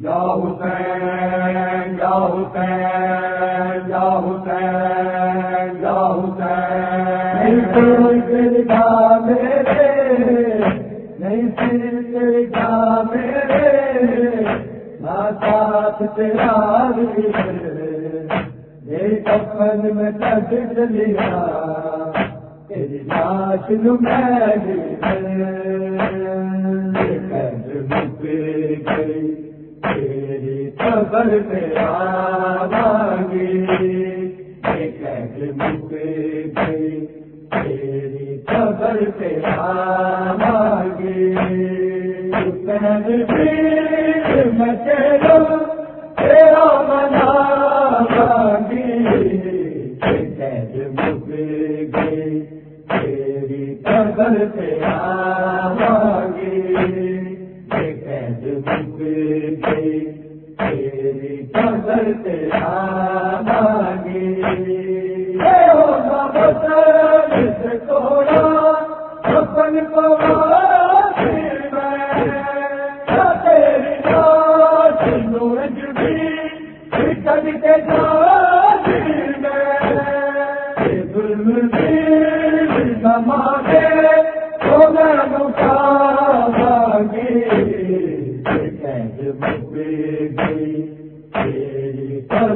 یا حسین یا حسین یا حسین یا حسین۔ نہیں سر میرے ساتھ تیرا یہ کفن میں تک چلیا تیری لاش گئی خبر پہ آگی تیری خبر پہ آگی میں تیرا منا گی مک تیری خبر پہ کر تیری خبر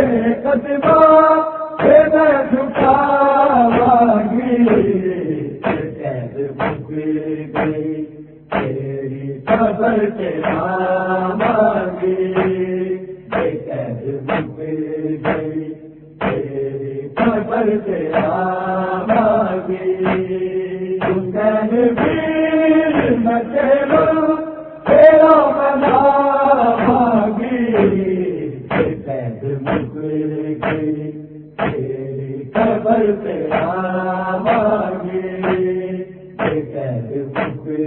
خبر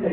سے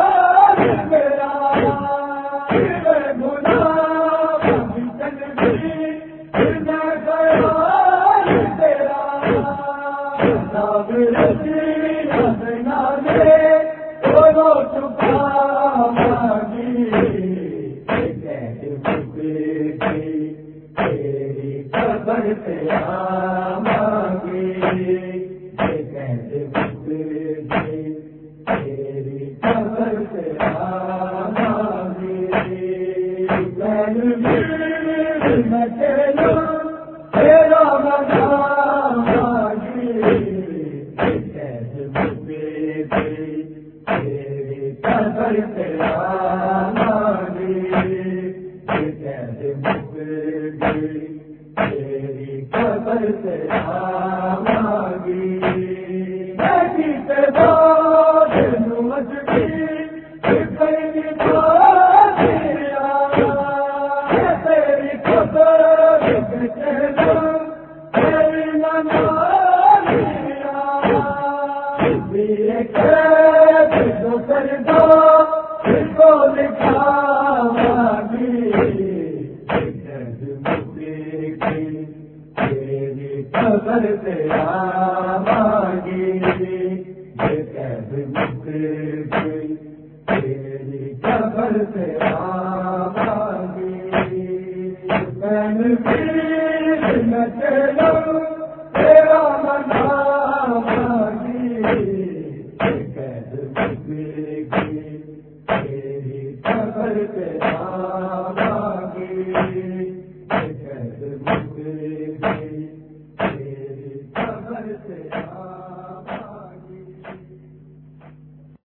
سے سے نظر تیرا مانگی یہ قید مکر گئی تیری قبر تیرا مانگی میں نے پھر نہ چلوں تیرا منا Thank you.